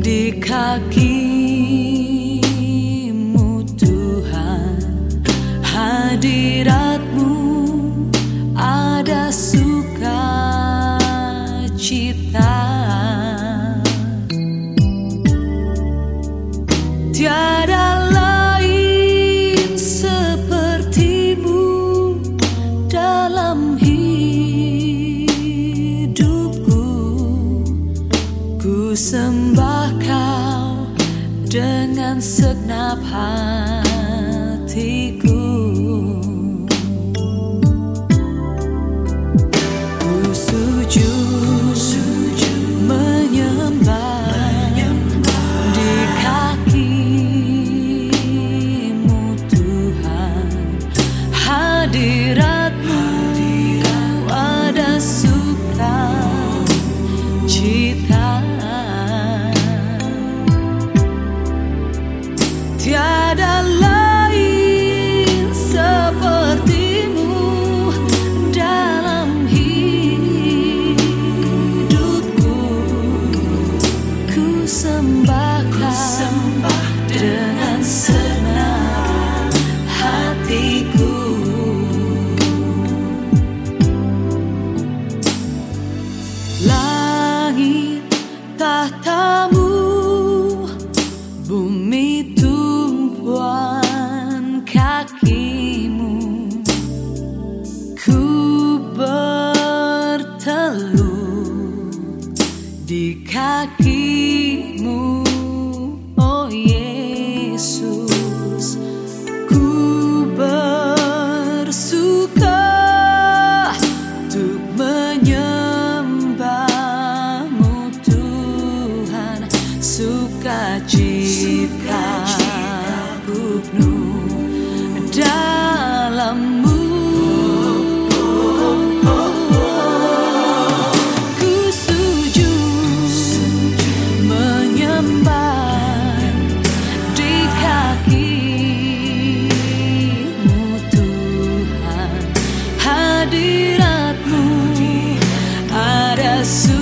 di kakimu Tuhan. Hadiratmu ada sukacita. Tiada hatiku tumpuan kakimu. Ku berteluh di kakimu. Oh Yesus ku bersuka untuk menyembahmu Tuhan. Sukacita ku penuh dalammu. Ku sujud menyembah di kakimu Tuhan. Hadiratmu ada suka